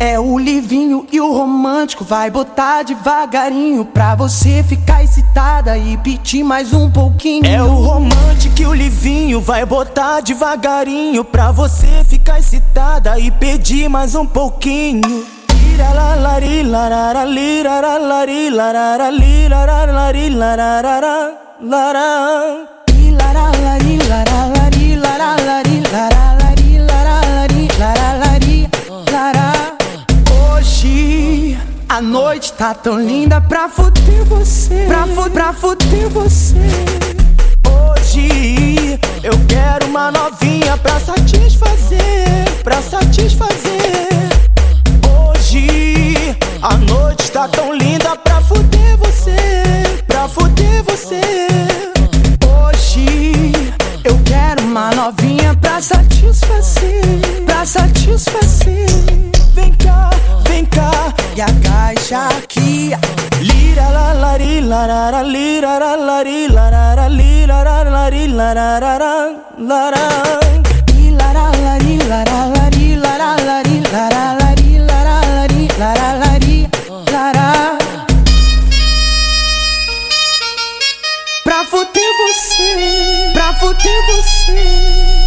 É o livinho e o romântico, vai botar devagarinho pra você ficar excitada e pedir mais um pouquinho. É o romântico e o livinho, vai botar devagarinho pra você ficar excitada e pedir mais um pouquinho. Liralalari, noite tá tão linda pra fuder você, pra, fu pra fuder você. Hoje eu quero uma novinha pra satisfazer, pra satisfazer. Hoje a noite tá tão linda lari larara lira la lari larara lira la lari larara lara. e laralari, laralari, laralari, laralari, laralari, laralari, lara. Pra fuder você, pra fuder você.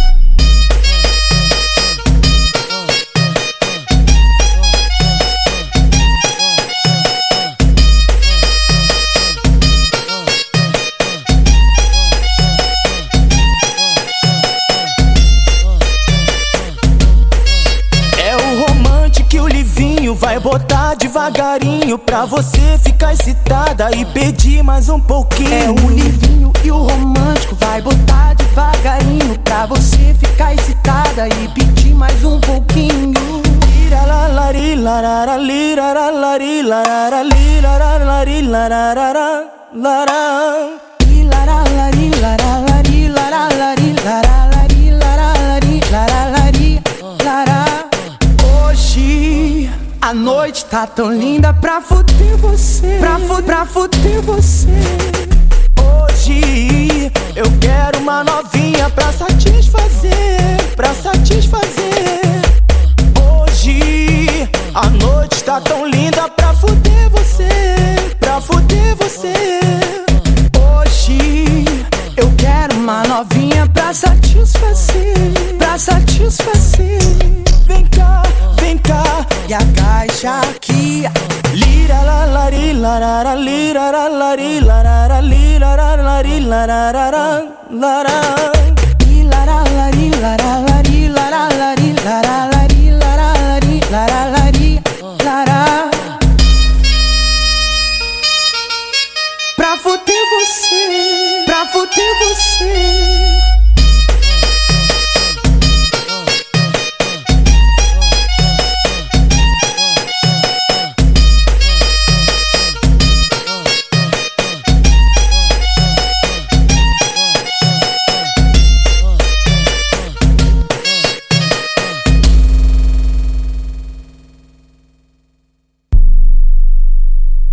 Devagarinho pra você ficar excitada e pedir mais um pouquinho. É o livinho e o romântico, vai botar devagarinho pra você ficar excitada e pedir mais um pouquinho. Lira a noite tá tão linda pra fuder você, pra, fu pra fuder você. Hoje eu quero uma novinha pra satisfazer, lari larara lira la lari larara lira la lari larara lara. e laralari, laralari, laralari, laralari, laralari, laralari, lara. Pra fuder você, pra fuder você.